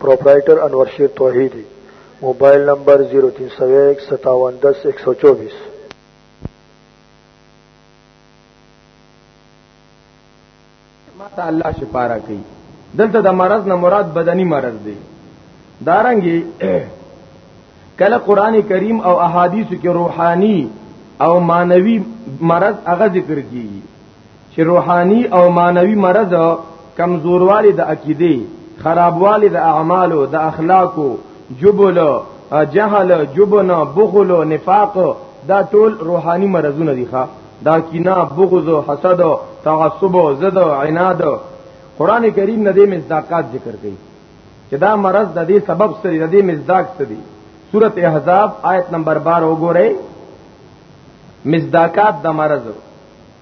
پروپرائیٹر انور شیر توحیدی موبایل نمبر 03015710124 ماته الله شفا را کوي دلته د مرض نه مراد بدني مرض دی دارنګي کله قران کریم او احادیث کې روحاني او مانوي مرض هغه ذکر کیږي چې روحاني او مانوي مرض کمزوروالی د عقیده خرابوالی د اعمالو د اخلاقو جبل جهل جبن بخل نفاق دا ټول روحاني مرزونه دي ښا دا کینا بغض حسد تعصب زد عناد قران کریم نه دې مصداقات ذکر کړي چې دا مرض د دې سبب سره د دې مصداق څه دي سورته احزاب آیت نمبر 12 وګورئ مصداقات د مرض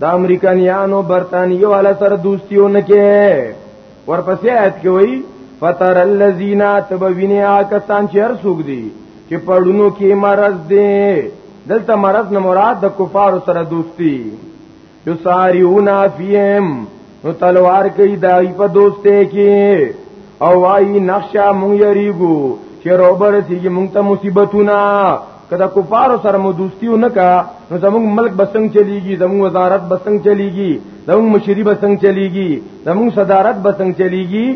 د امریکایانو برتانیو والا سره دوستیو نه کې ورپسې آیت کې وایي فتر الذین تبوینه کسان چې هر سوق دي چې پړونو کې مرز دي دلته مرز نه مراد د کفار سره دوستی یو ساریونا فیم نو تلوار کوي دای په دوسته کې او وای نقشا مونږ یریګو چې روبر سیږي مونږ ته مصیبتونه کله کفار سره مو دوستی نه کا نو زموږ ملک بسنګ چلیږي زموږ وزارت بسنګ چلیږي زموږ مشری بسنګ چلیږي زموږ صدارت بسنګ چلیږي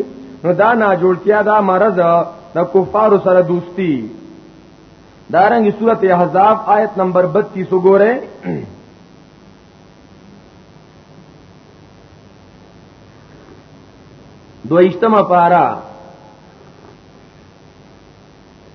نو دا نا جوړتیا دا مرض د کفار سره دوستی دارنګ صورت احزاب آیت نمبر 32 وګوره دویشتمه پارا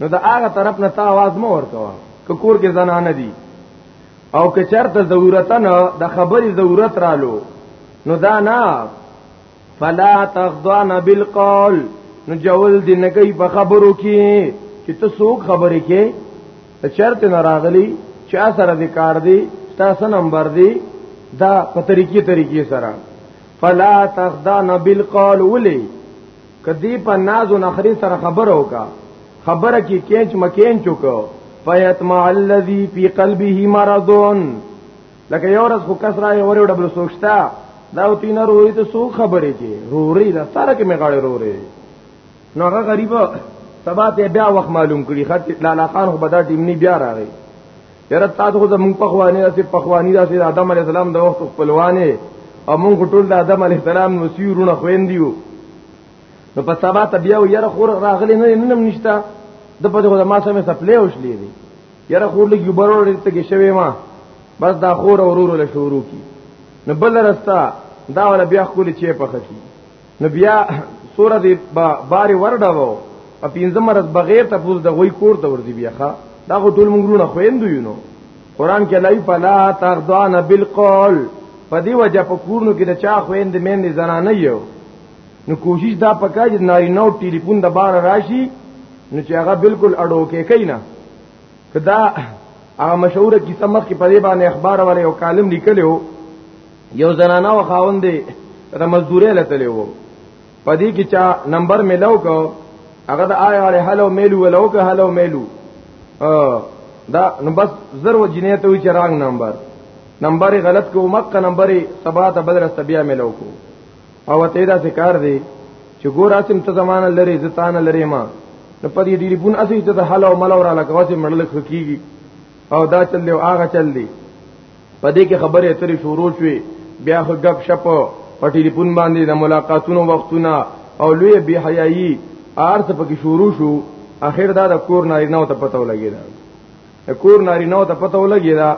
نو دا هغه طرف نه تا आवाज مو ورکوا که کور کې زنانه دي او که چرته ضرورت نه د خبرې ضرورت رالو نو دا نه فلا تخضعن بالقول نو جول دې نه کوي په خبرو کې چې ته څوک خبرې کې ته چرته نه راغلی چا سره دې کار دی تاسو نمبر دی دا په طریقې طریقې سره فلا تخضعن بالقول ولي کدی په ناز او نخری سره خبر وکا خبره کې کینچ مکین چوکو فیتما الذی فی قلبه مرضون لکه یو ورځ خو کس راي وره ډبل سوچتا دا وتی نه روي ته سو خبرې کې روري دا سره کې مې غاړې روري نو هغه غریب سبا ته بیا وخت معلوم کړي خاطر لالا خان خو بدا ټیم نه بیا راغی یره تاسو خو زموږ په خوانی داسې په خوانی داسې د آدم علی السلام د وخت خپلوانه او موږ ټول د آدم علی السلام نو سیرونه خويندیو نو په سبا ته بیا یره خور راغلی نه ننم نشتا د په دغه ما سمې سپلې وشلې دي یره خور لګي برور ته کې شوی ما بس دا خور اورور له شروع کی نو بل رستا دا ولا بیا خپل چی په خکی نو بیا سوره دی باری ورډاو په پینځم مرز بغیر ته پوز د غوی کور ته ورځي بیا ښا دا خو ټول مونږونه خويندو یو نو قران کې لای فلا تغدان بالقول په دی وجه په کورونو کې د چا خويند مین زنانه یو نو کوشش دا پکا چې ناری نو ټلیفون د بار راشي نو چې هغه بالکل اډو کې کینا کدا هغه مشهور کیسه مخ کې په دې باندې اخبار والے او کالم لیکلو یو زنانه او خاوند دی د مزدورې لته لیو پدې کې چا نمبر ملو کو هغه د آی اړه هلو میلو ولو که هلو میلو دا نو بس زرو جنې ته وی چرنګ نمبر نمبر غلط کو مکه نمبر سبا ته بدر سبیا ملو کو او ته دا ذکر دی چې ګور اسم ته زمانه لري زتان لري ما نو پدې دې بون اسی ته هلو ملو را لګوسه مړل خکېږي او دا چل دی او هغه چل دی په دې کې خبرې اترې شروع شوې بیا خو غب شپ په ټلیفون باندې د ملاقاتونو وختونه او لوی بی حیايي ارث پکې شروع شو اخر دا د کور ناری نو ته پته ولګی دا د کور ناری نو ته پته ولګی دا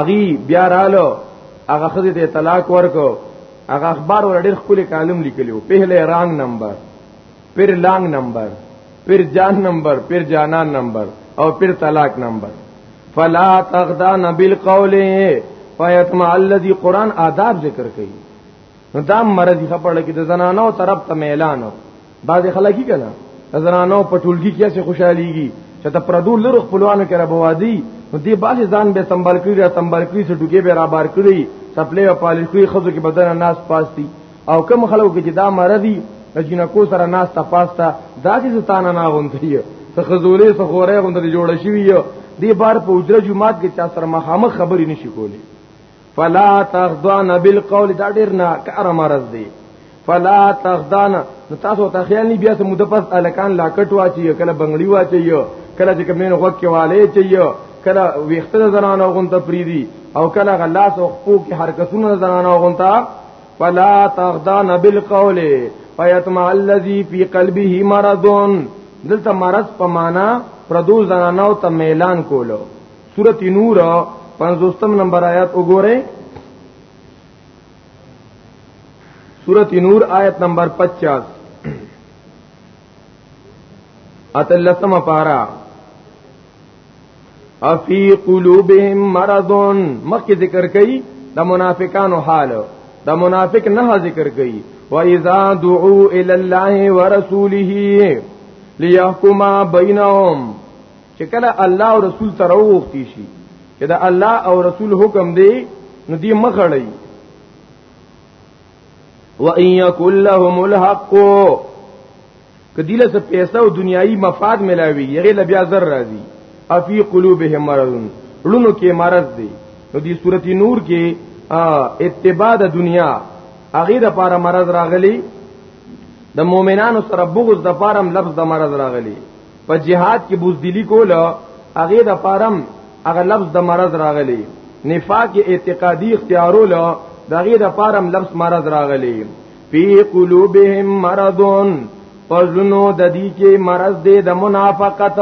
اغي بیا رالو هغه خزه ته طلاق ورکو هغه اخبار ور ډېر خپل کالم لیکلو پهله رانګ نمبر پھر لانگ نمبر پھر جان نمبر پھر جانان نمبر اور پھر طلاق نمبر فلا تغدان بالقول فیتمع الذی قران آداب ذکر کړي نو دا مرضی خپل کې د زنانو طرف ته اعلان بعض خلکی کنا د زنانو په ټولګي کې څه خوشاليږي چې ته پردو لرو خپلوانو کې را بوادي نو دې باز ځان به سنبال کړی را سنبال کړی چې ډوګې به را بار کړی سپلې او پالې کړی خزو کې بدن ناس پاستی او کوم خلکو کې چې دا مرضی د جنکو سره ناس ته پاستا داسې ستانه نه غونډي ته خزولې څه خورې غونډه جوړ شي یو دی بار په اجره جمعات کې چا سره مخامخ خبرې نشي کولی فلا تخضعن بالقول دا ډیر نه کار مرز دی فلا تخضعن نو تاسو ته خیال نه بیا سمو د پس الکان لا کټ واچي کله بنگړی واچي کله چې کمین غوږ کې والي چي کله ویختره زنانه غونته پریدي او کله غلاس او خپو کې حرکتونه زنانه غونته فلا تغدان بالقول فیتمع الذی فی قلبه مرض دلته مرض په معنا پردو زنانو ته میلان کولو سورۃ نور 50 نمبر آیات وګورئ سورت نور آیت نمبر پچاس اتلسم پارا افی قلوبهم مرض مکه ذکر کئ د منافقانو حال د منافق نه ذکر کئ و اذا دعوا الى الله ورسوله ليحكم بينهم چې کله الله او رسول تر وغوښتي شي چې دا الله او رسول حکم دی نو دی مخړی وان یکل لهم الحق کدیله څه پیسې او دنیایي مفاد ملاوي یغه لبیا زر راځي افی قلوبهم مرض لونو کې مرض دی نو دی سورتی نور کې اتباع د دنیا هغه د پاره مرض راغلی د مؤمنانو سره بغض د پاره لفظ د مرض راغلی په جهاد کې بوزدلی کوله هغه د پارم هغه لفظ د مرض راغلی نفاق اعتقادي اختیارولو دغه د پارم لفظ مرض راغلی فی قلوبهم مرضون پزنو د دې کې مرض دی د منافقت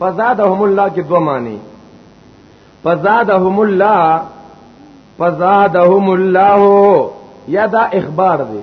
فزادهم الله کې دوه معنی فزادهم الله فزادهم الله یا دا اخبار دی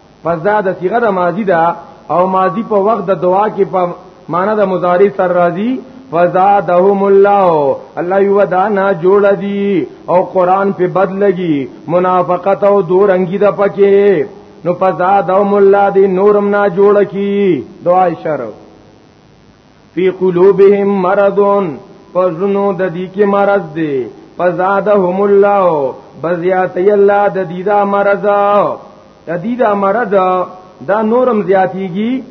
پس دا د صيغه د ماضی ده او ماضی په وخت د دعا کې په معنا د مضارع سر راضی فزادهم الله الله یو دانا جوړ دی او قران په بدلږي منافقت او دورنګي د پکې نو فزادهم الله دی نورم نا جوړ کی دعا اشاره فی قلوبهم مرضون پزنو د دې کې مرض دی فزادهم الله بزیات الله د دې دا مرض د دې دا مرض دا نورم زیاتیږي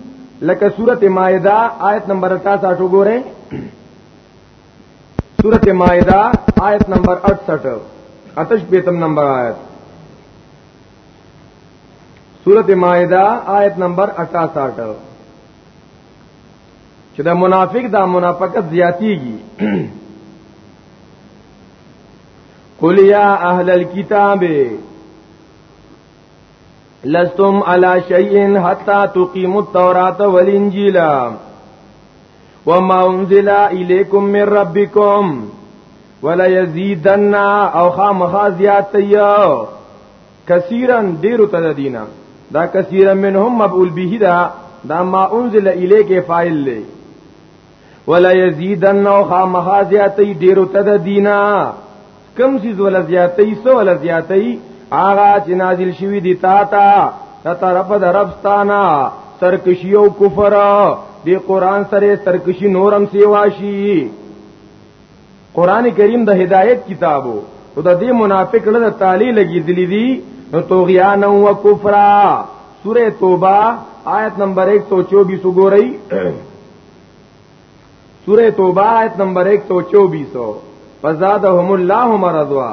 لکه سورته مائده آیت نمبر 68 وګورئ سورت مائدہ آیت نمبر 68 اتش بیتم نمبر آیت سورت مائدہ آیت نمبر 68 چې دا منافق دا منافقت زیاتیږي قل یا اهل الكتاب لستم على شيء حتى تقيموا التوراة والإنجيل وما أنزل إليكم من ربكم ولا يزيدن او خامخا زیات تیو کثیرا ډیرو ته دینه دا کثیرا منهم مبعول به دا دا ما انزل الیک فاعل له ولا یزیدن او خامخا زیاتی ډیرو ته د دینا کم سیز ولا زیاتی سو ولا زیاتی آغا چې نازل شوی دی تا تا تا طرف د ربستانا سرکشی او کفر دی قران سره سرکشی نورم سیواشی قران کریم د هدایت کتابو او د دې منافق له تعالی لګی دلی دی نو توغیان او کفر سوره توبه آیت نمبر 124 وګورئ سوره توبه آیت نمبر 124 فزادهم الله مرضوا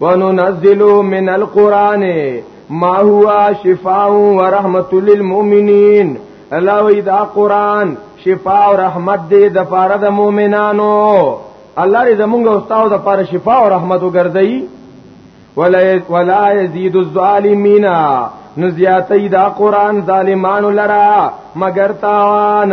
وننزل من القران ما هو شفاء ورحمت للمؤمنین الله وی دا قران شفاء او رحمت دی د پاره د مؤمنانو الله دې زمونږ استاد د پاره شفاء او رحمت وګرځي ولا ولا يزيد الظالمين نزياتي دا قران ظالمانو لرا مگر تاوان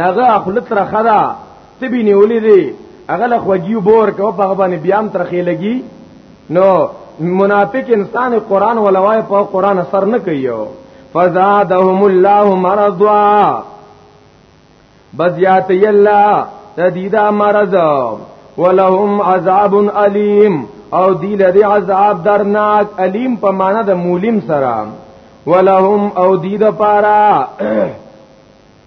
ناغه خپل تر خدا تبي نیولې دي هغه له خوږیو بور کو په باندې بیا هم ترخې لګي نو منافق انسان قران ولوای په قران اثر نه کوي فزادهم الله مرضا بزیات یلا تدیدا مرض ولهم عذاب الیم او دی لري عذاب درناک الیم په معنا د مولیم سره ولهم او دی د پارا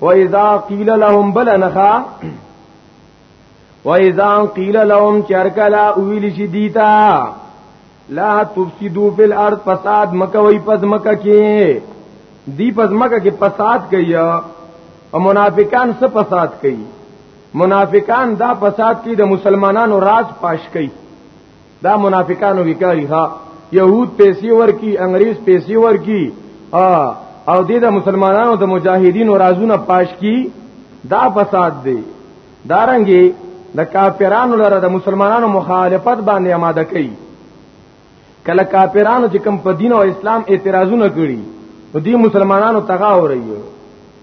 و اذا قیل لهم بلنخا و اذا قیل لهم چرکلا اویل شي دیتا لا تفسدو فی الارض فساد مکوي پس مکه کې دی پس مکه کې فساد کوي او منافقان څه فساد کوي منافقان دا فساد کوي د مسلمانانو راز پاش کوي دا منافقانو کې کاری ها يهود پیسې ورکی انګريز پیسې ورکی او دې د مسلمانانو د مجاهدینو رازونه پاش کی دا فساد دی دارنګي د دا کافرانو لره د مسلمانانو مخالفت باندې آماده کړي کله کافرانو چې کوم په دین او اسلام اعتراضونه کړي نو دې مسلمانانو تغاوري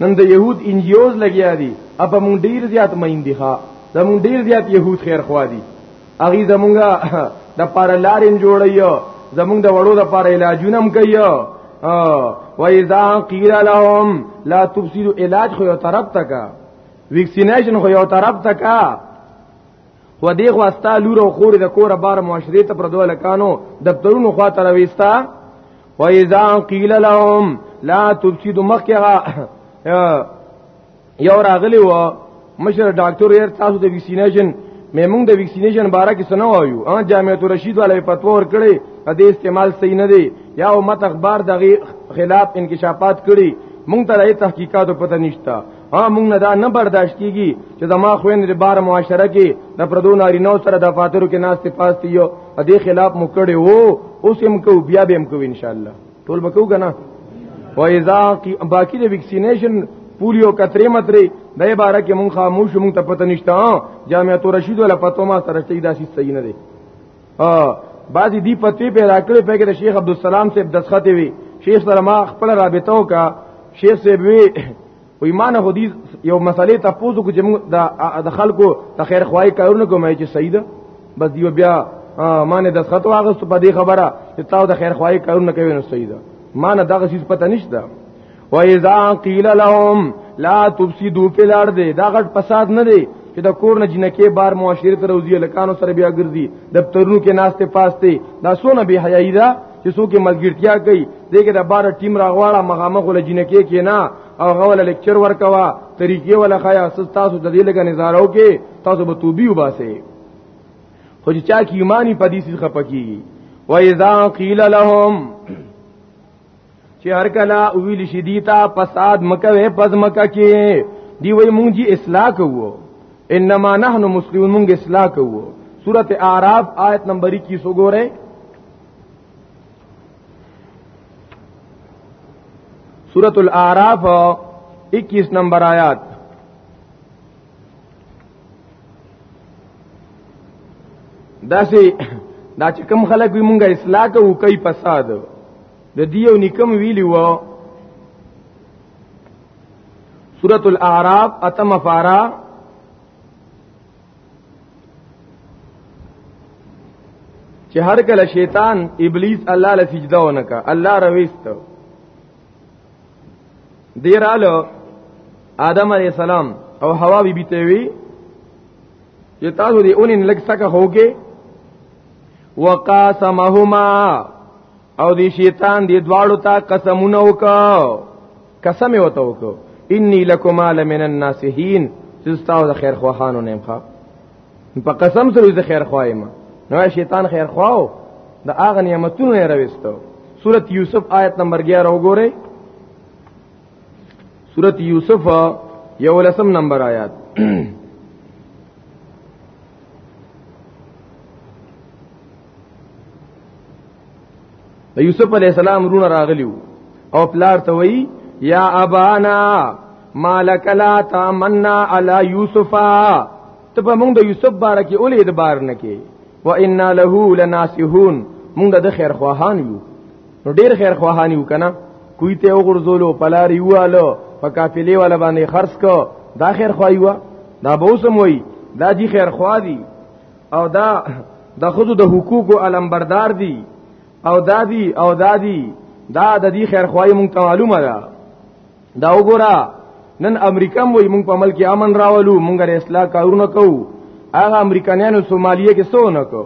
نن د يهود انجیوز لګیا دي اپ مونږ ډیر زیات مین دي ښا زمونږ ډیر زیات يهود خیر خوا دي اغي زمونږه د پار لارین جوړیو زمونږ د وړو د پار علاجونه هم کوي و اذا قیل لهم لا تفسدوا علاج خو یو طرف تکا ویکسینیشن خو یو طرف تکا و دې خو استا لور او خور د کور بار معاشري ته پر دوه لکانو دفترونو خوا ته راويستا و اذا قيل لهم لا تفسدوا مخها یو راغلی و مشر ډاکټر یې تاسو د ویکسینیشن مې موږ د ویکسینیشن باره کې سنو وایو ا جامعۃ الرشید والے پتور کړي ا دې استعمال صحیح نه دی یا امت اخبار دغه خلاف انکشافات کړي موږ ته د تحقیقاتو پته نشته ها مونږ نه دا نه برداشت کیږي چې زما خويند د بار معاشره کې د پردو نارینو سره د فاتورو کې ناس تفاس یو په دې خلاف مو کړي وو اوس هم کو بیا به هم کو ان شاء الله ټول بکو کنه و اذا باقی د ویکسینیشن پولیو کترې مترې د عبارت کې مونږ خاموش مونږ ته پته نشته جامعه تو رشید ولا پتو ما سره چې دا شي صحیح نه دی بعضی دی پتی پیدا کړې په کې د شیخ عبد السلام صاحب دسخت وی شیخ سره ما خپل رابطه وکا شیخ صاحب وی و ایمان حدیث یو مسلې ته پوزو کو چې د خلکو د خیر خوای کارونه کومه چې سیده بس دیو بیا ما نه دسخت واغست په دې خبره چې تاسو د خیر خوای کارونه کوي نو سیده ما نه دغه چیز پته نشته و اذا قیل لهم لا تفسدوا فی الارض دا غټ فساد نه دی چې د کور نه جنکه بار معاشره ته روزي لکانو سره بیا ګرځي دفترونو کې ناشته پاسته دا سونه به حیاي ده چې څوک ملګرتیا کوي دغه د بار ټیم راغواړه مغامغه ول جنکه کې نه او غول لیکچر ورکوا طریقې ولا خیا اساس تاسو د دې لګا نظارو کې تاسو به توبې وباسه خو چې چا کې ایمانی پدې سي خپکی و اذا قیل لهم چې هر کله ویل شي دی تا فساد مکوي پز مکه کې دی وای مونږ جی اصلاح کوو انما نحن مسلمون مونږ اصلاح کوو سورته اعراف آیت نمبر 21 وګورئ سورة الاعراف 21 نمبر آیات دا سي دا چې کم خلک وي مونږه اصلاح کوو کوي فساد د دیو نکم ویلی و سورۃ الاعراف اتم فارا چې هر کله شیطان ابلیس الله له سجده ونکا الله رويست دیرالو آدم علی السلام او حوا بی بی ته وی چې تاسو دې اونین لګ سکه هوګه وقاسمهما او دی شیطان دی دواړو ته قسمونه وکاو قسم وته وکاو انی لکما لمن الناسین چې تاسو د خیر خواهانو نه ښه په قسم سره زه خیر خوایم نو شیطان خیر خواو د هغه نعمتونو نه راوستو سورۃ یوسف آیت نمبر 11 وګورئ سورۃ یوسف یو لسم نمبر آیات د یوسف علی السلام رونه راغلیو او پلار ته وی یا ابانا مالک لا تمنا علی یوسف ته په موږ د یوسف باره کې اولې د بار نه کې و ان له لناسحون موږ د خیر خواهان یو نو ډیر خیر خواهان یو کنه کوی ته وګرځولو پلار یواله په قافلې والا باندې خرڅ کو دا خیر خوایو دا به اوسم وی دا جی خیر خوا دی او دا د خود د حقوقو علمبردار دي او دادی او دادی دا د دې خیر خوای مونږ ته معلومه ده دا وګوره نن امریکا مو مونږ په ملک امن راولو مونږ ر اصلاح کارونه کوو هغه امریکایانو سومالیه کې سو نه کو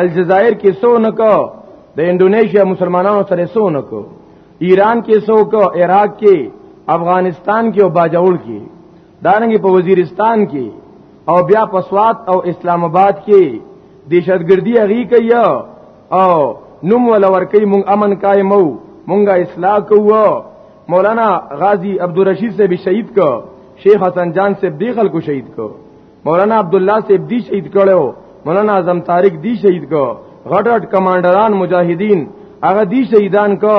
الجزائر کې سو نه کو د انډونیشیا مسلمانانو سره سو نه کو ایران کې سو کو عراق کې افغانستان کې او باجوړ کې دانګي په وزیرستان کې او بیا په سوات او اسلام آباد کې دهشتګردي اغي کوي او نوم ول ورکی مونږ امن قائمو مونږه اصلاح کوو مولانا غازی عبدالرشید سے بھی شہید کو شیخ حسن جان سے دی خلکو شہید کو مولانا عبد الله سے دی شہید کړو مولانا اعظم طارق دی شہید کو غټ غټ کمانډران مجاهدین هغه دی شهیدان کو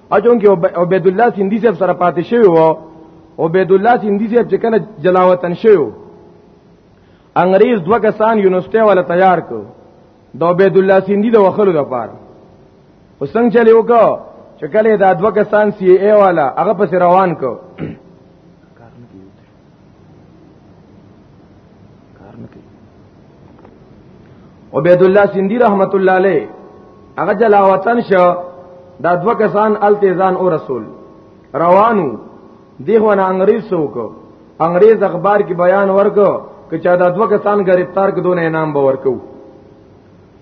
اچون کې عبد الله سیندی صاحب سره پاتې شوی وو عبد الله سیندی صاحب چې کله جلاوطن شوی انګريز دوه کسان یونیورسيټي ولا تیار کو د عبد الله سیندی د وخلو د پاره وسنګ چلی وکړه چې کله دا دوه کسان سی ای والا هغه پس روان کو کار نه کوي عبید الله سیندی رحمت الله علیه هغه جلا وطن شو دا دو کسان التزان او رسول روانو دیغه نه انګریز څوک انګریز اخبار کې بیان ورکو که چا دا دو کسان گرفتار کدو نه انعام باور کوو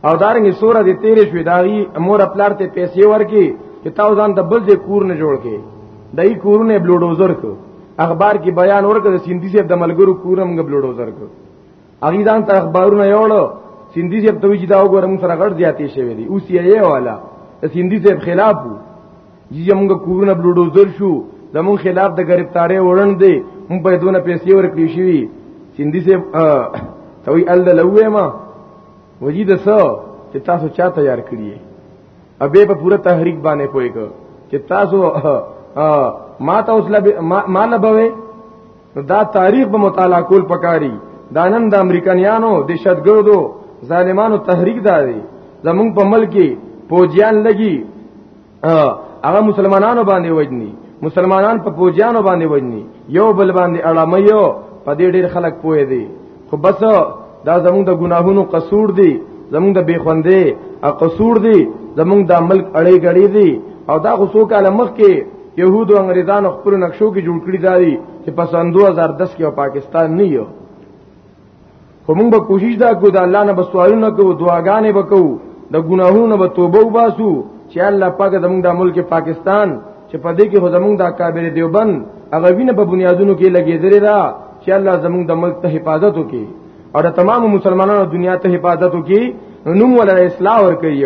او دارنګ سوره دې تیرې شوې داغي مور خپلار ته پیسې ورکي چې تاسو ځان د بل ځای کور نه جوړ کې دای کورونه بلوډوزر کو اخبار کې بیان ورکړ د سیندی صاحب د ملګرو کورم غ بلوډوزر کو اغي ځان ته اخبارونه یوړو سیندی صاحب ته ویجدا وګورم سره غړ زیاتې شوی دی اوس یې والا سیندی صاحب خلاف وو چې موږ کورونه بلوډوزر شو زمون خلاف د گرفتاری وړن دی موږ په دونه پیسې ورکړې شي سیندی صاحب توي ال لوې ما وجید سو چې تاسو چا تیار کړی ابه په پوره تحریک باندې پوي کو چې تاسو ما ته اوس لبه ما لبوي دا تاریخ به مطالعه کول پکاري دا نن د امریکایانو دهشتګردو ظالمانو تحریک داري زمونږ په ملک کې پوجیان لګي هغه مسلمانانو باندې وجني مسلمانان په پوجانو باندې وجني یو بل باندې اړمه یو په دې ډېر خلک پوي دي خو بس دا زمونږ د ګناهونو قصور دي زمونږ د بیخوندې قصور دي زمونږ د ملک اړې غړې دي او دا غوسو کاله مخ کې يهود او انګريزان خپل نقشو کې جوړ کړی داري چې پس 2010 کې پاکستان نه یو خو موږ به کوشش دا کو د الله نه بسوالونه کو دعاګانې وکړو د ګناهونو به توبه وباسو چې الله پاک د موږ د ملک پاکستان چې په دې کې خو زموږ د کابل دیوبند هغه وینه په بنیادونو کې لګېدلې ده چې الله زموږ د ملک ته حفاظت وکړي او د تمام مسلمانانو دنیا ته حفاظت وکړي نوم ولا اصلاح ور کوي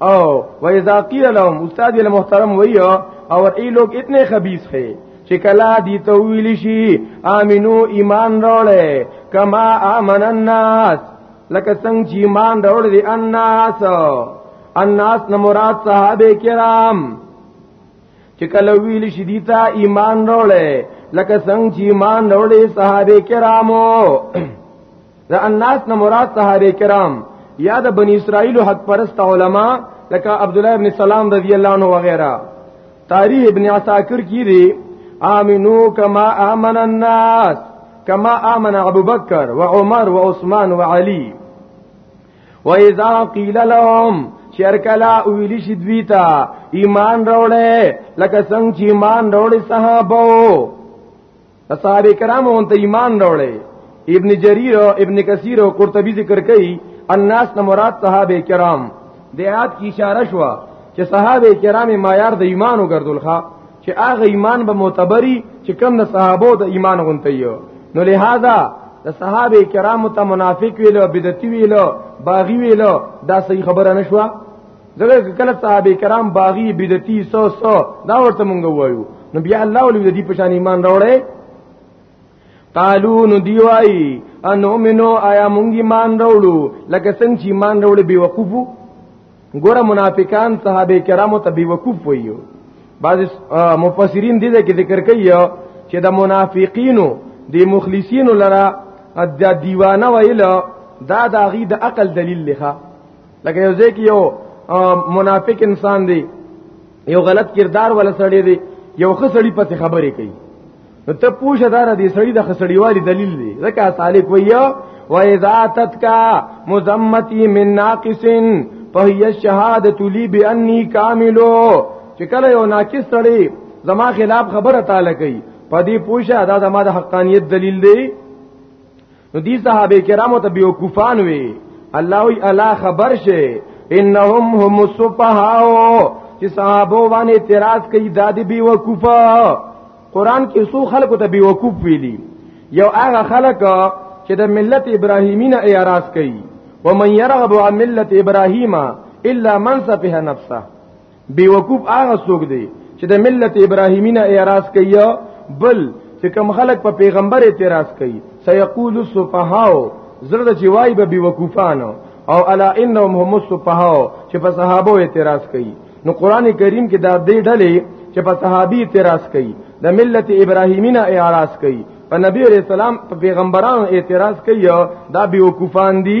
او و اذا قیل لهم استاد محترم ویو او ای لوگ اتنے خبیث ہے چې کلا دی ته ویل شي امنو ایمان راوړې کما امن الناس لکه څنګه چې ایمان راوړ دي الناس الناس نه مراد صحابه کرام چې کله ویل شي دي ته ایمان وروړې لکه څنګه چې ایمان وروړې صحابه کرامو دا الناس نه مراد صحابه کرام یا د بنی اسرائیل حق پرست علما لکه عبد الله ابن سلام رضی الله عنه وغیرہ تاریخ ابن عساکر کی دی امنو کما امن الناس کما امن ابو بکر و عمر و عثمان و علی و اذا قیل لهم چرکلا ویلی شي دوی ته ایمان راوړې لکه څنګه چې ایمان راوړې صحابه صحابه کرامو ته ایمان راوړې ابن جریر او ابن کثیر او قرطبی ذکر کوي الناس نه مراد صحابه کرام د آیات کی اشاره شو چې صحابه کرام معیار د ایمان وګرځول ښا چې هغه ایمان به معتبري چې کم د صحابو د ایمان غونته یو نو لہذا د صحابه کرامو ته منافق ویلو بدعتي ویلو باغی ویلو دا صحیح خبره نشوه ځکه کله صحابه کرام باغی بدعتي سو سو دا ورته مونږ وایو نو بیا الله ولې دې په شان ایمان راوړې قالو نو دیوای ان امنو آیا مونږ ایمان راوړو لکه څنګه چې ایمان راوړې بي وقوفو ګوره منافقان صحابه کرامو ته بي وقوف ویو بعض مفسرین دې کې ذکر کوي چې د منافقینو د مخلصینو لره د دیوانه ویل دا د غي د عقل دلیل لخوا لکه یو ځکه یو منافق انسان دی یو غلط کردار ولا سړی دی یو خسړی پس خبرې کوي نو ته پوښه دا نه دی سړی د خسړیوالي دلیل دی ځکه سالک ویا و اذا تتکا مزمتی من ناقص فهي الشهاده لي باني كاملو چې کله یو ناقص سړی زما خلاف خبره تعالی کوي پدې پوښه دا زما د حقانیت دلیل دی نو دي صحابه کرامو ته بیوقوفان وي الله وی الا خبر شي انهم هم السفهاء چې صحابه باندې اعتراض کوي دادی بیوقوفه قران کې سو خلق ته بیوقوف ویلي یو هغه خلق چې د ملت ابراهیمی نه اعتراض کوي ومن يرغب عن ملت ابراهیم الا من سفه نفسه بیوقوف هغه څوک دی چې د ملت ابراهیمی نه اعتراض کوي بل چې کوم خلک په پیغمبر اعتراض کوي سيقول السفهاء زړه چې وای به بیوقوفانو او الا انهم هم السفهاء چې په صحابه اعتراض کوي نو قران کریم کې دا دې ډلې چې په صحابي اعتراض کوي د ملت ابراهیمی نه اعتراض کوي په نبی رسول الله په پیغمبرانو اعتراض کوي دا بیوقوفان دي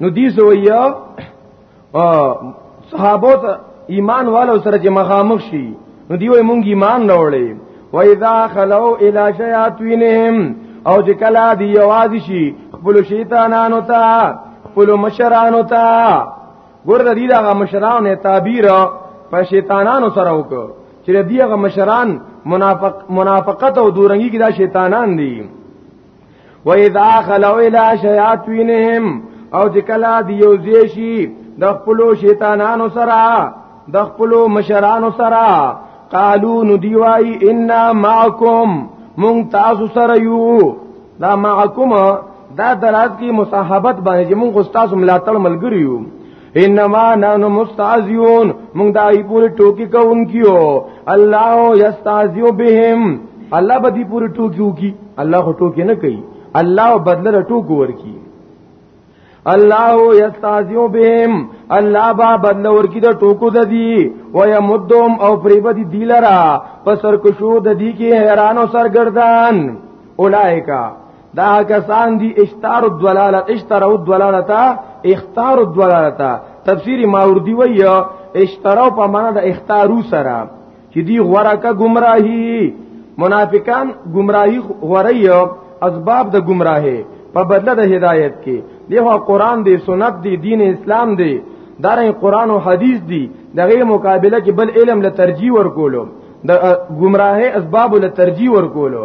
نو دې سویا صحابو ته ایمان والو سره چې مخامخ شي نو دی وای مونږ ایمان راوړې و اذا خلو الى شیاطینهم او چې کلا دی یواز شي خپل شیطانانو ته خپل مشرانو ته ګور د دې دغه مشرانو نه تعبیر په شیطانانو سره وکړه چې دغه مشران منافق منافقت او دورنګي کې دا شیطانان دي و اذا خلو الى شیاطینهم او چې کله دی یو زیشی د خپل شیطانانو سره د خپل مشرانو سره قالو نو دی وای ان معکم مون تاسو سره یو دا معکم دا درات کی مصاحبت باندې مون غستاسو ملاتړ ملګری یو انما نحن مستعذيون موږ دا ای پوری ټوکی کوونکیو الله یستعذیو بهم الله به دې پوری ټوکیو کی الله خو ټوکی نه کوي الله بدله ټوکو ورکی الله یستعذیو بهم الله با بدله ورکی د ټوکو د دی و یمدهم او فریب دی دیلرا پسر کشو د دی کی حیران او سرګردان اولائکا دا کسان دي اشتار الدلالت اشتروا الدلالت اختار الدلالت تفسیر ماوردی وی اشتروا په معنا د اختارو سره چې دی غوړه کا گمراهی منافقان گمراهی غوړی اسباب د گمراهی په بدله د هدایت کې دیو قران دی سنت دی دین اسلام دی دارین قران او حدیث دی دغه مقابله کې بل علم له ترجیح ورکولو د گمراهی اسباب له ترجیح ورکولو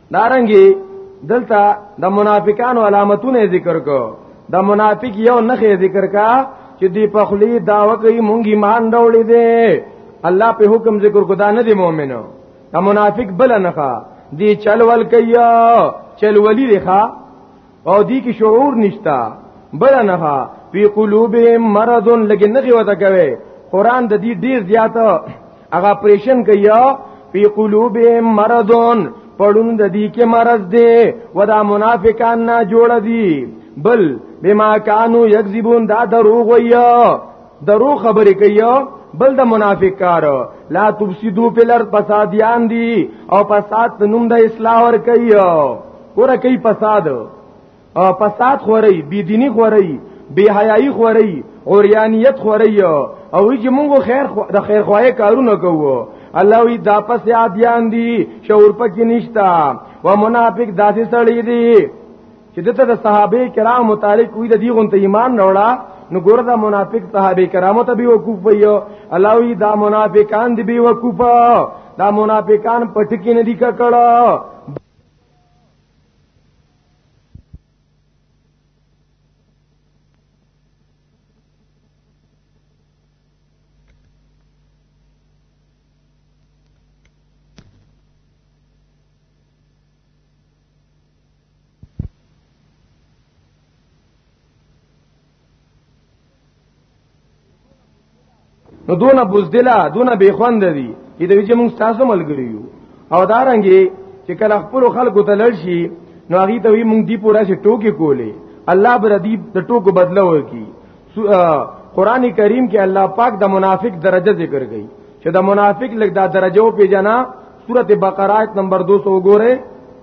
دارنګي دلته د منافقانو علامتونه ذکر کو د منافق یو نخې ذکر کا چې دی په خلی داوا کوي مونږ ایمان راوړي دي الله په حکم ذکر کو دا نه دی مؤمنو د منافق بل نخا دی چلول کوي چلولی دی ښا او دی کې شعور نشتا بل نه فی قلوبهم مرض لګي نه وته کوي قران د دې ډیر زیات هغه پریشن کوي فی قلوبهم مرض پړون د دې کې مرض دی ودا منافقان نه جوړ دي بل بما کانوا یکذبون دا دروغ وي درو خبرې کوي بل د منافق کار لا تفسدو په لار فسادیان دي او فساد په نوم د اصلاح ور کوي ګوره کوي فساد او فساد خوري بی دینی خوري بی حیايي خوري اوریانیت خوري او چې موږ خیر د خیر خوای کارونه کوو الله وی دا پس یادیان دي شعور پکې نشتا و منافق داسې سړی دي چې دته د صحابه کرام متعلق وی د دې غون ته ایمان راوړه نو ګور دا منافق صحابه کرامو ته به وقوف ویو الله وی دا منافقان دی به وقوف دا منافقان پټکی نه دی کړه نو دونه بوزدلا دونه بیخوند دي چې دوی چې موږ تاسو ملګری یو او دارنګي چې کله خپل خلکو ته لړ شي نو هغه ته وی موږ دی پورا شي ټوکی کولې الله بر دی د ټوکو بدله ورکی قران کریم کې الله پاک د منافق درجه ذکر کړي چې د منافق لګ دا درجه او پیجنا سوره بقره آیت نمبر 200 وګوره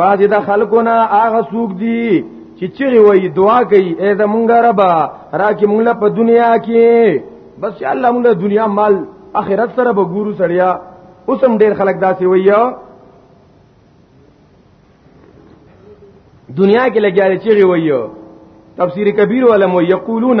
بعض د خلکونه هغه سوق دي چې چیرې وای دعا کوي اے زمونږ رب راکې مونږ په دنیا کې بس یا الله مونږ دنیا مال اخرت سره به ګورو سړیا اوس هم ډیر خلک داسې وایي دنیا کې لګیا دي چیرې وایي تفسیر کبیر ولم یقولون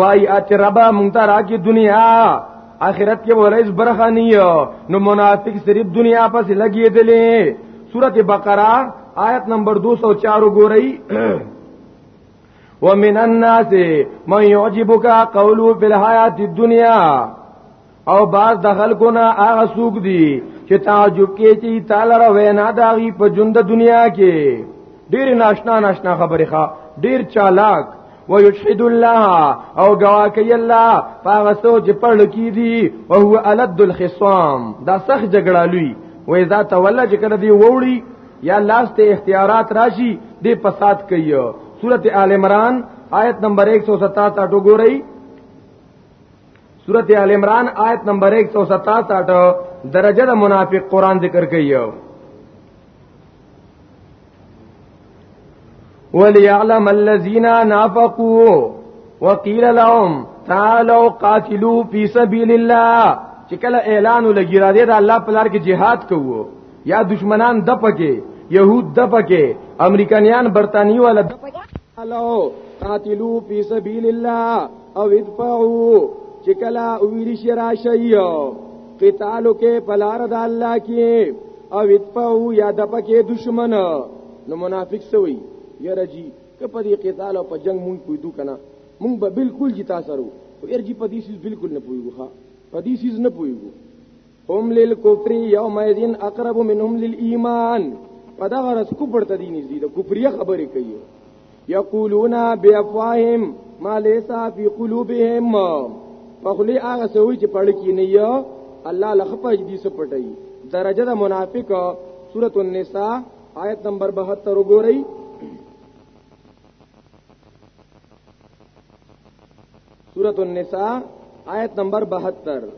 وای اچ ربا مونږ ته راکی دنیا اخرت کې ولایز برخه نه نو منافق صرف دنیا پس لګیدلې سورته بقره آیت نمبر 204 وګورئ ومن الناس من يعجبك قوله في الحياة الدنيا او باز د خلکو نه هغه سوق دي چې تعجب کې چې تعالی را وینا داغي په ژوند دنیا کې ډیر ناشنا ناشنا خبرې ښه ډیر چالاک ويشهد الله او گواه کوي الله پاغه سوچ پړل کی دي او هو الد الخصام دا سخ جګړه لوی و اذا تولى چې کړه دی ووړي یا لاس ته اختیارات راشي دی فساد کوي سورته آل عمران آیت نمبر 167 ټو ګورئ سورت آل عمران آیت نمبر 167 درجه د منافق قران ذکر کوي وليعلم الذين نافقوا وقيل لهم تعالوا قاتلوا في سبيل الله چې کله اعلان لګی را دي د الله په لار کې jihad کوو یا دشمنان د پکې يهود د پکې امریکایان برتانیي والا د پکې قاتلوا في سبيل الله او ادفعو چې کلا ویل شي راشي قتالو کې پلار د الله کې او ادفعو یا د پکې دشمن نو منافق سوی یره جی که په دې قتال او په جنگ مونږ کوی دو کنه مونږ به بالکل جتا سره خو یره جی په دې سیس بالکل نه پویږو ها په دې سیس نه پویږو هم للکفر یومئذ اقرب منهم للایمان په دا غرض کفر ته دي نږدې د کفریه خبرې کوي یقولون بیافواهم ما ليس فی قلوبهم په خلی هغه سوي چې پړ کې نه یو الله لخپه دې سپټي درجه د منافق سورۃ النساء آیت نمبر 72 وګورئ سورۃ النساء آیت نمبر 72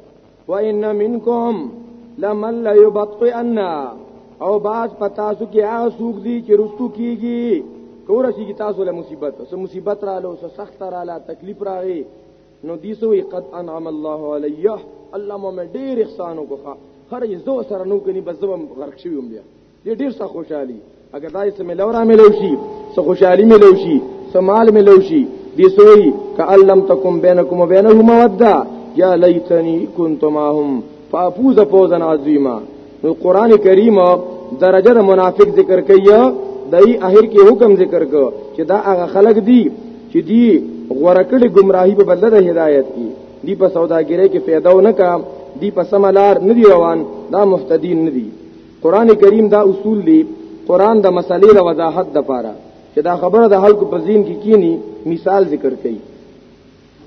وان منکم لمن لا یبطئن او باز پتا سو کې هغه سوق دي چې رستو کیږي کور شي کې تاسو له مصیبت سو مصیبت را له سو سخت را له تکلیف راغی نو دي سو قد انعم الله علیه الله مو ډیر احسان وکړه خرج زو سره نو کني بزوم غرق شوی بیا دې ډیر څه خوشحالي اګه دای سم لورا ملو شي څه خوشحالي ملو شي سمال ملو شي دې سوي کألم تکم بینکم وبینه موده یا لیتنی کنت ماهم فافوز فوزا عظیما نو قران کریم درجه د منافق ذکر کوي دای اخر کې حکم ذکر کو چې دا هغه خلق دي چې دی غورکړي گمراهي په بدله د هدایت کی دی په سوداګری کې پیدا نه کا دی په سملار ندی روان دا مهتدین ندی قران کریم دا اصول دی قران د مسلې د وضاحت د پاره چې دا خبره د خلکو په ذهن کې کینی مثال ذکر کړي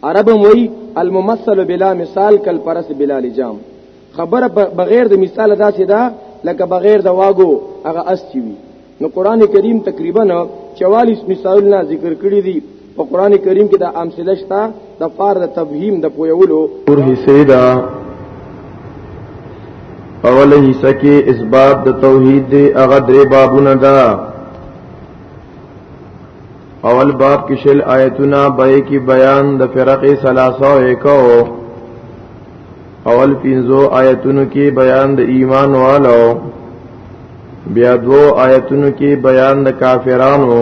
عرب وی الممثل بلا مثال کل پرس بلا لجام خبره بغیر د مثال دا سیدا لکه بغیر د واګو هغه اس چی وی نو قران کریم تقریبا 44 مثالونه ذکر کړی دي په قران کریم کې د امثله شته د فار د تبهیم د پویولو اور حصے دا اول حصہ کې اثبات د توحید دی هغه درې بابونه دا اول باب کې شل آیتونه بای کې بیان د فرقې 301 اول پینزو آیتونو کې بیان د ایمان والو بیا دو آیتونو کې بیان د کافرانو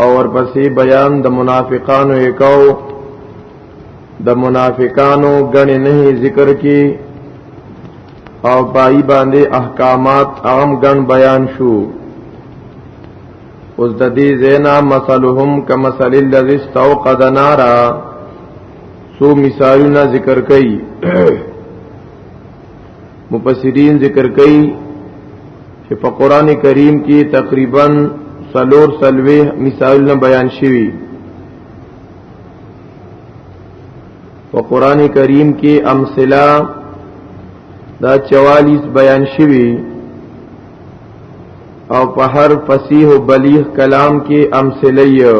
او ورپسې بیان د منافقانو یکاو د منافقانو غنې نه ذکر کې او پای باندې احکامات عام غن بیان شو اوس د دې زینا مثلهم کمثل الذی استوقد نارا سو مثالونه ذکر کړي مفسرین ذکر کوي چې په قران کریم کې تقریبا سلور سلوه مثالونه بیان شوي په قران کریم کې امثله دا 44 بیان شوي او په هر فصیح او بلیغ کلام کې امثله یو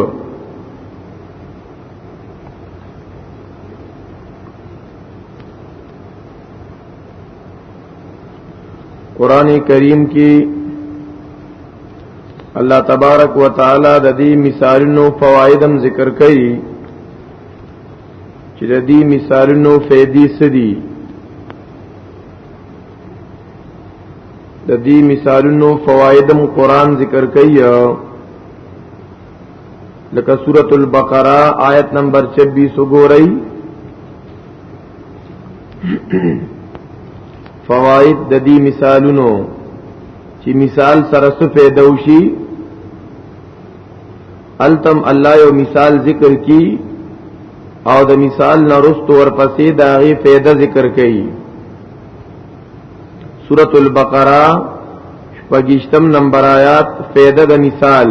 قران کریم کې الله تبارک وتعالى د دې مثالونو فوایدم ذکر کړي چې د دې مثالونو فائدې څه دي د دې مثالونو فوایدم قران ذکر کوي لکه سورۃ البقرہ آیت نمبر 26 وګورئ فواید د دې مثالونو چې مثال سره څه پیدا وشي التم الله یو مثال ذکر کی او د مثال نرست ورپسې دا غي فائدہ ذکر کړي سورۃ البقرہ پګیشتم نمبر آیات فائدہ د مثال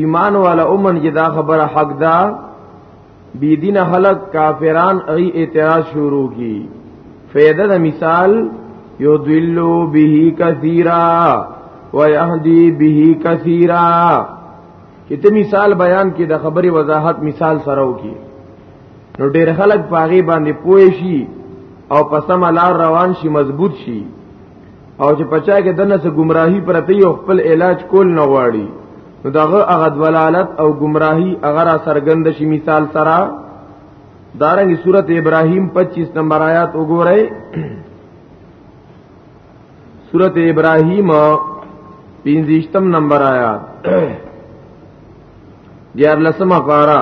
ایمان والا اومن چې دا خبره حق ده بی دین خلق کافران ای اعتراض شروع کی فیده دا مثال یدلو به کثیرا ویهدی به کثیرا چې ته مثال بیان کې د خبرې وضاحت مثال سره وکي نو ډېر خلک پاغي باندې پوه شي او په سم لار روان شي مضبوط شي او چې پچا کې دنه څه گمراهي پرته یو خپل علاج کول نه غواړي نو دغه هغه دلالت او گمراهي هغه را سرګند شي مثال سره دارنګ سورته ابراهيم 25 نمبر آیات وګورئ سورته ابراهيم 25 نمبر آیات دیار لسمه پارا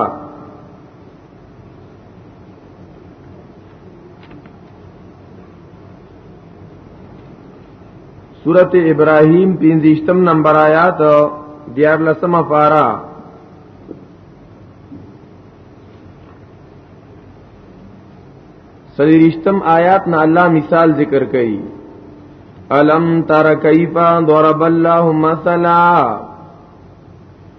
سورت ابراهیم پینزشتم نمبر آیات دیار لسم پارا سلیرشتم آیات نا اللہ مثال ذکر کئی الم تر کیفا ضرب الله مثلا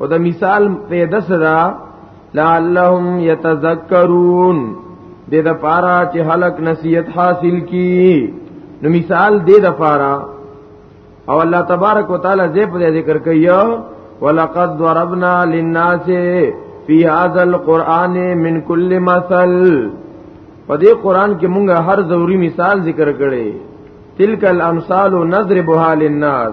او دا مثال پیدا سره لعلهم يتذكرون دې د پارا چې خلق نصیحت حاصل کی نو مثال دې د پارا او الله تبارک وتعالى زې په ذکر کوي ولقد ضربنا للناس فی هذا القرآن من کل مثل په دې قرآن کې مونږه هر ضروری مثال ذکر کړي تلک الامثال نضربها للناس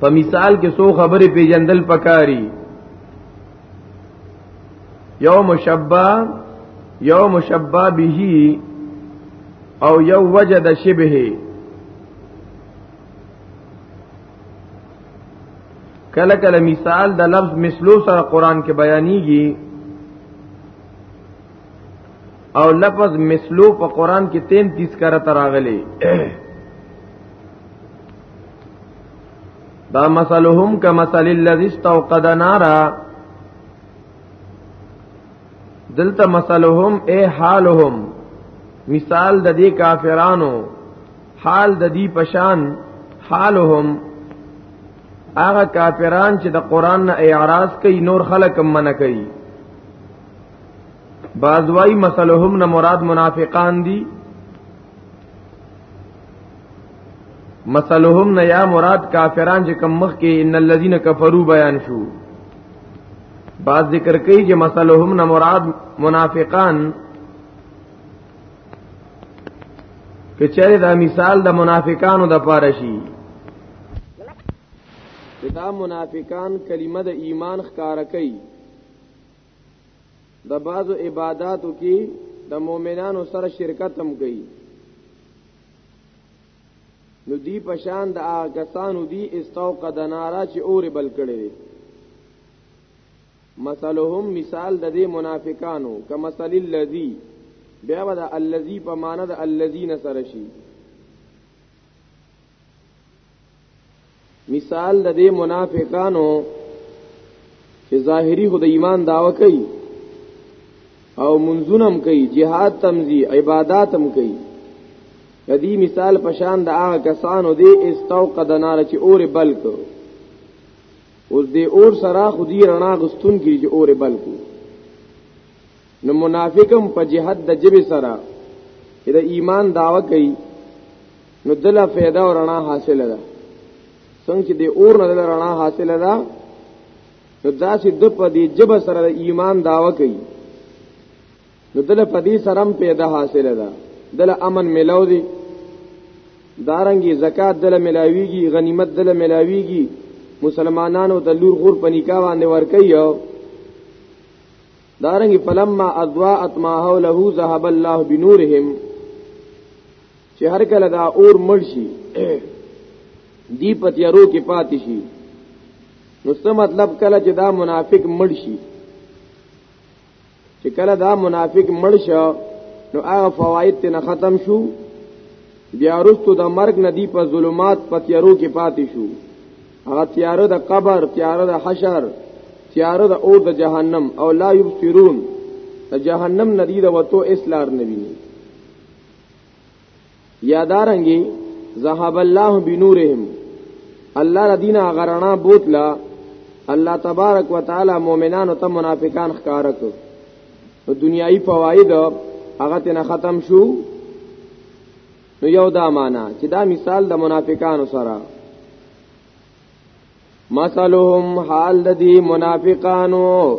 په مثال کې سو خبرې پیجندل پکاري یو مشبہ یو مشبہ به او یو وجد شبه کله کله مثال د لفظ مثلو سره قران کې بیانېږي او لفظ مثلو په قران کې 33 کرا تراغلي دا مثلهم کمثل الذي استوقد نارا دلته مثلهم اے حالهم مثال د دې کافرانو حال د دې پشان حالهم هغه کافران چې د قران نه اعراض کوي نور خلک منع کوي بازوای مسلهم نه مراد منافقان دي مسلهم نه یا مراد کافران چې کم مخ کې ان الذين كفروا بیان شو بعض ذکر کوي چې مسلهم نه مراد منافقان که چیرې دا مثال د منافقانو د پاره شي دا منافقان کلمه د ایمان ښکارا کوي د بعضو عبادتو کې د مؤمنانو سره شرکت هم کوي نو دی پشان د آکسانو دی استوق د نارا چې اور بل کړي دي مثلهم مثال د دې منافقانو کمثل الذی بیا ودا الذی په معنا د الذین سره شي مثال د دې منافقانو چې ظاهری خود ایمان داوا کوي او منځونم کوي jihad تمزي عبادتم کوي د دې مثال پشان د هغه کسانو دی استوقد نار چې اور بلک اوس دې اور سره خودي رڼا غستون کی چې اور بلک نو منافقم په جهاد د جبه سره د ایمان داوا کوي نو دله فایده او رڼا حاصله ده څنګه چې د اور نه دله رڼا حاصله ده نو داسې د په دې جب سره د ایمان داوا کوي نو دله په دې سره هم پیدا حاصله ده دله امن ملاو دي دارنګي زکات دله ملاويږي غنیمت دله ملاويږي مسلمانانو ته لور غور په نکاح باندې ور کوي دارنګي فلما اضواءت ما حوله ذهب الله بنورهم چې هر کله دا اور مړ شي دی په تیارو کې پاتې شي نو څه مطلب کله چې دا منافق مړ شي چې کله دا منافق مړ شو نو هغه فواید ته ختم شو بیا وروسته د مرګ ندی په ظلمات په تیارو کې پاتې شو هغه تیاره د قبر تیاره د حشر تیاره د اور د جهنم او لا یبصرون د جهنم ندی د وته اسلار نبی یادارنګي ذهب الله بنورهم الله ردینا غرانا بوتلا الله تبارک وتعالى مؤمنانو ته منافقان ښکارا کو نو دنیایي فواید هغه تنه ختم شو نو یو دا معنا چې دا مثال د منافقانو سره مثلهم حال لدی منافقانو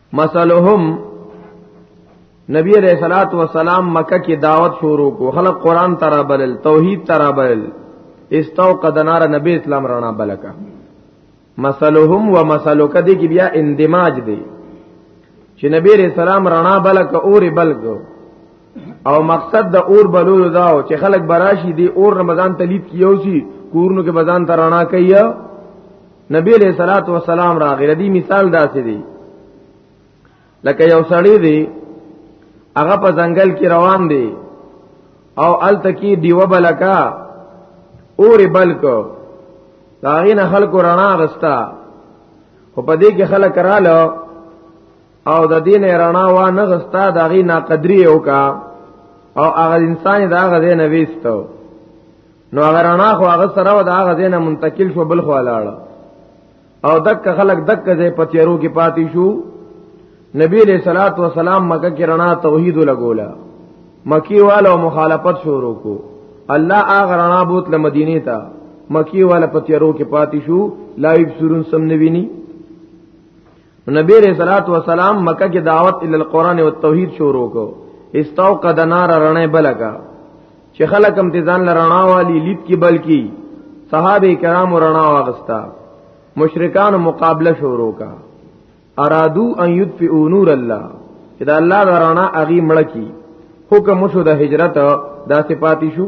مثلهم نبی علیہ الصلات والسلام مکه کې دعوت شروع کو خلق قران ترا بلل توحید ترا بلل استوقد نار نبی اسلام رانا بلکا مثلهم و مثلک دی کې بیا اندماج دی چې نبی علیہ السلام رانا بلک اور بلک او مقصد د اور بلولو دا او چې خلق براشي دی اور رمضان تلید کیو سی کورونو کې بزان ترانا کوي نبی علیہ الصلات والسلام راغی ردی مثال داسې دی لکه یو سړی دی هغه په ځنګل کې روان دی او الته کې دیو بلکا اور بلک داغین خلق رڼا غستا خو په دې کې خلک رااله او د دین رڼا وا نه غستا داغی ناقدری وکا او هغه انسان دا غزه نه ویستو نو هغه رڼا خو هغه سره و دا هغه زینه منتقل شو بل خو لاړ او دک خلق دک زې پتیرو کې پاتې شو نبی علیہ الصلات والسلام مکه کې رڼا توحید لګولا مکی والو مخالفت شروع کو الله هغه رڼا بوت له مدینه ته مکی والا پتیرو کې پاتې شو لایب سورون سم نویني نبی رسول الله والسلام مکه کې دعوت ال القران او توحید شروع کو استوقد نار رڼه بلکا چې خلک هم تیزان لرنا والی لید کې بلکی صحابه کرام رڼا واغستا مشرکان مقابله شروع کا ارادو ان یدفئو نور الله چې دا الله د رڼا اغي مړکی حکم شو د هجرت دا صفاتی شو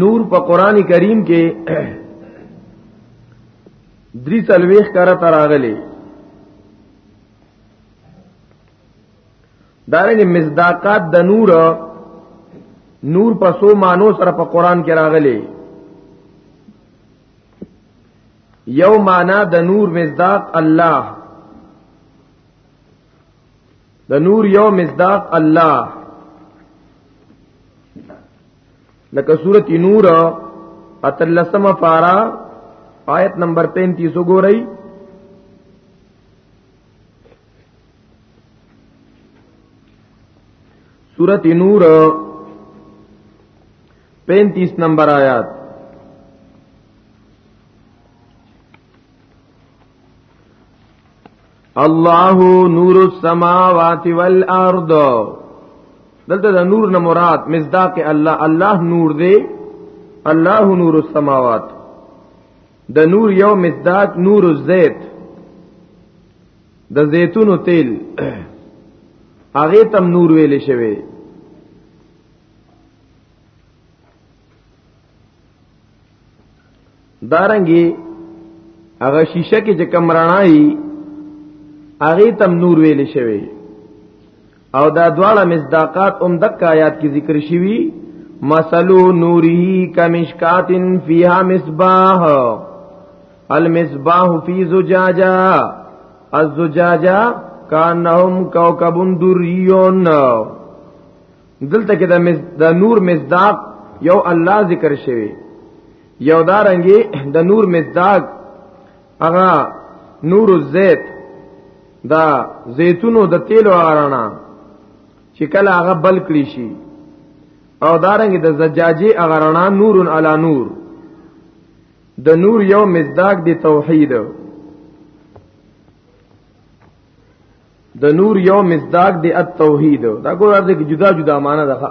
نور په قران کریم کې دری سلويخ کرا تراغلي دارنګ مصداقات د نور نور په سو مانو سره په قران کې راغلي یو معنا د نور مصداق الله د نور یو مصداق الله لکه سورت نور اتلسم پارا آیت نمبر 35 وګورئ سورت نور 35 نمبر آیات الله نور السماوات والارض دلته د نور نه مراد مصداق الله الله نور دی الله نور السماوات د نور یو مصداق نور الزيت د زيتونو تیل هغه تم نور ویل شوی دارنګي هغه شیشه کې چې کم رڼایي هغه تم نور ویل شوی او دا دواړه مصداقات هم دک آیات کې ذکر شوی مثلو نوره کمشکات فیها مصباح المصباح فی زجاجہ الزجاجہ کانهم کوكب دریون دلته کې د نور مصداق یو الله ذکر شوی یو دارنګي د دا نور مزداق هغه نور الزيت دا زیتونو د تیلو ارانا چې کله هغه بل کړی شي او دارنګ د زجاجي اغرانا نور علی نور د نور یو مصداق دی توحید د نور یو مصداق دی التوحید دا ګور ارزه جدا جدا معنی ده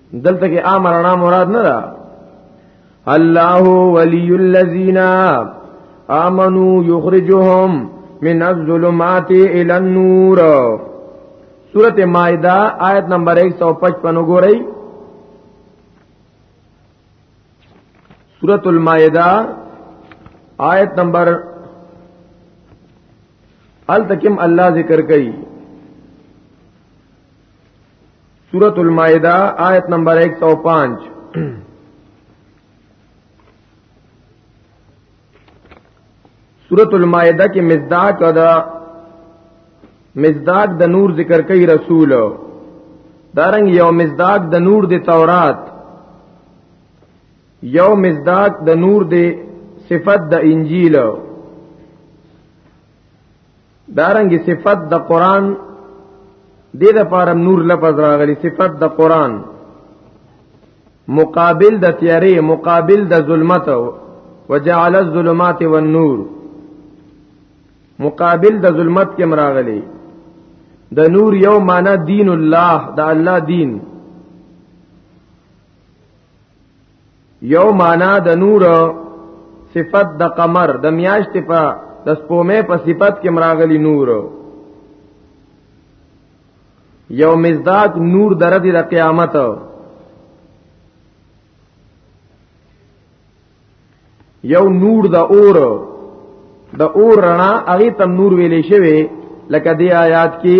دلته کې امرنا مراد نه ده الله ولی الذین آمنوا یخرجهم من الظلمات الى النور سورت مائدہ آیت نمبر 155 وګورئ سورت المائدہ آیت نمبر التکم الله ذکر کئی سورة المائدہ آیت نمبر 105 سورة المائدہ کې مزداق او دا مزداق د نور ذکر کوي رسول دارنګ یو مزداق د نور د تورات یو مزداق د نور د صفت د انجیل دارنګ صفت د قران د دې لپاره نور لفظ راغلی صفت د قران مقابل د تیارې مقابل د ظلمت وجعل الظلمات والنور مقابل د ظلمت کې مراغلی د نور یو معنی دین الله د الله دین یو معنا د نور صفت د قمر د میاشت په د سپومې په صفت کې مراغلی نور یو مزداق نور درځي د قیامت یو نور د اور د اور رڼا هغه تم نور ویلې شوی لکه دی آیات کې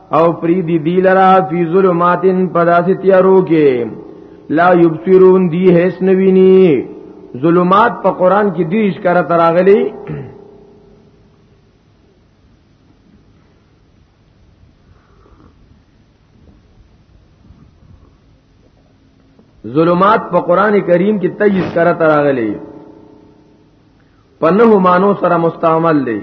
او پری دی دی لرا فی ظلماتن پداسی تیارو کې لا یبصرون دی هیڅ نوینی ظلمات په قران کې دیش کرا تراغلی ظلمات په قران کریم کې تیز کرا تراغلی پنه مانو سره مستعمل دی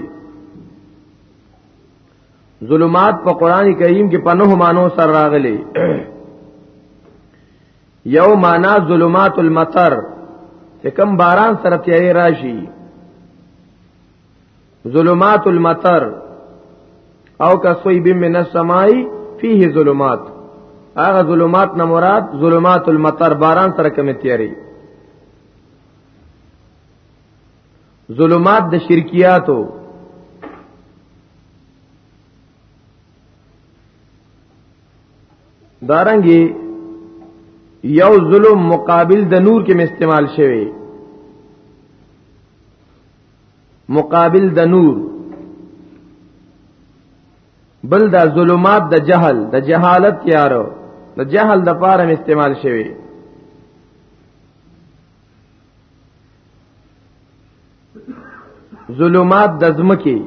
ظلمات په قران کریم کې په نهو مانو سر راغلي یو معنا ظلمات المطر چې کم باران سره تیارې راشي ظلمات المطر او کا صیب من السماء فيه ظلمات هغه ظلمات نه مراد ظلمات المطر باران سره کم تیارې ظلمات د شرکیاتو دارنګي یو ظلم مقابل د نور کې استعمال شوی مقابل د نور بل دا ظلمات د جهل د جهالت یارو د جهل د پاره استعمال شوی ظلمات د زمکه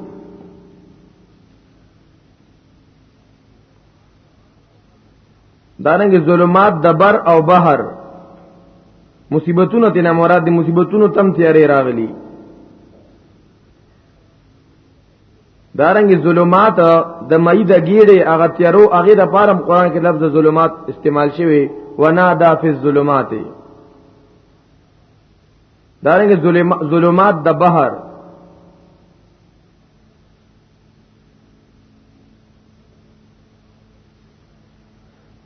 دارنګ ظلمات د بر او بحر مصیبتونو تینا مراد دی مصیبتونو تم تیارې راغلی دارنګ ظلمات د مئی د گیړې هغه تیرو هغه د پارم قران کې لفظ ظلمات استعمال شوی ونادا فی الظلمات دارنګ ظلمات د بحر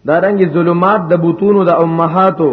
دارنګ ظلمات د بوتونو د امهاتو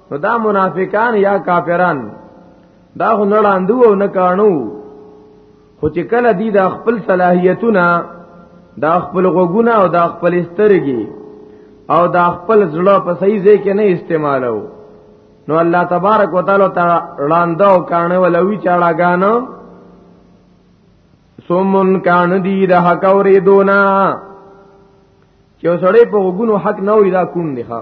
نو دا منافقان یا کافران دا خو نه لاندو او نه کانو خو چې کله دی دا خپل صلاحیتونه دا خپل غوګونه او دا خپل سترګي او دا خپل زړه په صحیح ځای کې نه استعمالو نو الله تبارک وتعالى ته لاندو او کانه ولوي چاړاګانو سومن کان دی د حق اورې دونا چې سړی په وګونو حق نه وي دا کوم دی ښا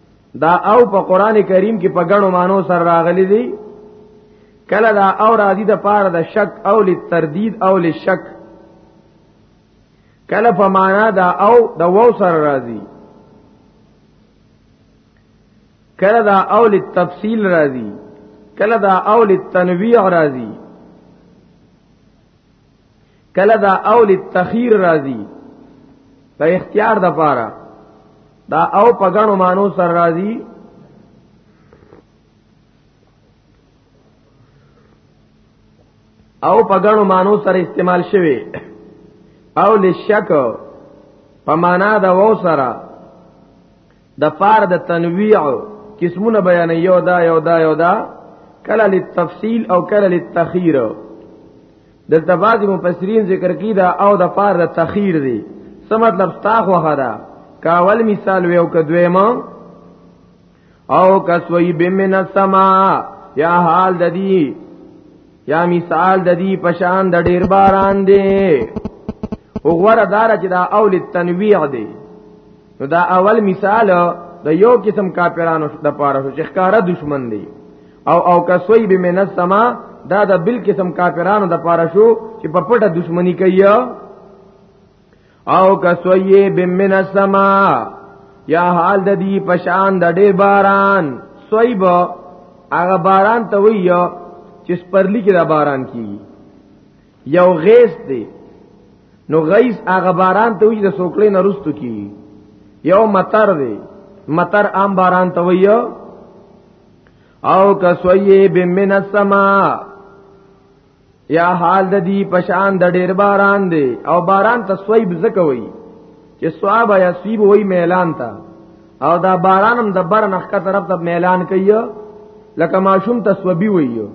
دا او په قران کریم کې په غنو مانو سره راغلي دي کله دا او راضی د پاره د شک او لتردید او لشک کله په معنا دا او د وو سره راضی کله دا او لتفصیل راضی کله دا او لتنویع راضی کله دا اول التخير راضي په اختیار د پاره دا او په غنو مانو سر راضي او په غنو مانو سره استعمال شوی او لشک په معنا د وو سره د پار د تنویع قسمونه بیان یو دا یو دا یو دا کله للتفصیل او کله للتخیر دلته بعضی مفسرین ذکر کی دا او د پار د تخیر دی څه مطلب ستا خو خدا کاول مثال ویو ک دویما او کسوی بمن السما یا حال د دی یا مثال د دی پشان د ډیر باران دی وګوره دار چې دا اول تنویع دی نو دا اول مثال د یو قسم کافرانو د پاره شو چې ښکارا دشمن دی او او کسوی به من السما دا د بل قسم کافرانو د پاره شو چې په پټه دشمنی کوي او کسوی به من السما یا حال د دې پشان د ډېر باران سویب هغه باران ته ویو چې سپرلی کې د باران کیږي یو غیث دی نو غیث هغه باران ته وجه د سوکړې نه رستو کی یو مطر دی مطر عام باران ته ویو او کسوی بمن السما یا حال د دی پشان د ډیر باران دی او باران ته سویب زکوي چې صواب یا سیب وای میلان ته او دا بارانم د بر نخکه طرف ته میلان کوي لکه ماشوم تسوبي وایو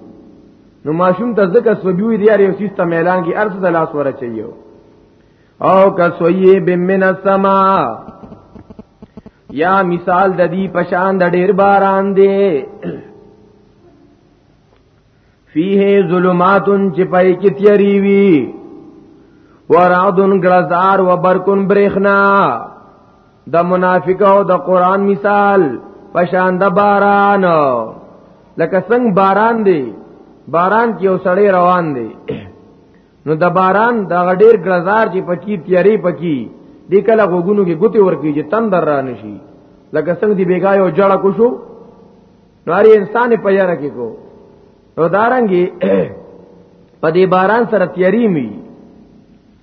نو ماشوم ته ځکه سویوی دی یو سیس ته میلان کی ارث د لاس وره چيو او کسوی بمن السما یا مثال د دې پشان د ډیر باران دی فيه ظلمات چې پای کې تیری وی ورعدن غلزار وبرکن برېخنا د منافقو د قران مثال پشان د باران لکه څنګه باران دی باران کې یو سړی روان دی نو د باران د غډیر ګلزار چې پکی تیاری پکی د کله غوګونو کې ګوتی ورکی چې تندر را نشي لکه څنګه دی بیګا یو جړه کو شو نو هر انسان په یاره کې کو نو دارنګي په دې باران سره تیاری می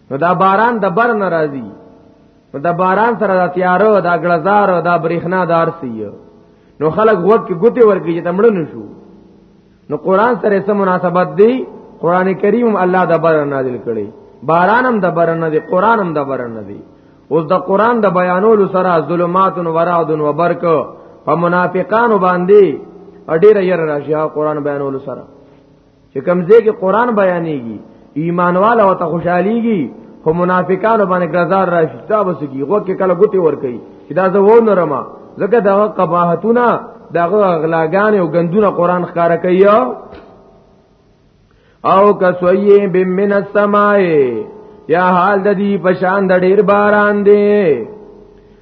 نو دا باران د بر ناراضي نو د باران سره د تیارو د غړزار او د برېښنا دار سی نو خلک وګ کې ګوتې ورګي چې تمړ نه شو نو قران سره سم مناسبت دی قران کریم الله د بر نازل کړي باران هم د بر نه دی قران هم د بر نه دی اوس د قران د بیانولو سره ظلمات و رعد و برق په منافقانو باندې اډیره یره راشي قران بیانولو سره چې کمزې کې قران بیانېږي ایمان والا او ته خوشحاليږي خو منافقان باندې ګرزار راشي دا وسږي غو کې کله ګوتې ور کوي چې دا زه و نه رما زکه دا قباحتونه دا غلاګان او غندونه قران ښکارا کوي او کسوی بم من السماء یا حال د دې پشان د ډیر باران دی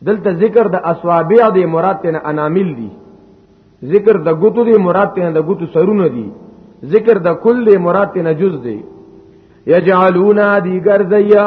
دلته ذکر د اسوابع د مراد تن انامل دي ذکر د ګوتو د مراد تن د ګوتو سرونه دي ذکر د کل د مراد تن جز دي یجعلون دی گرزیا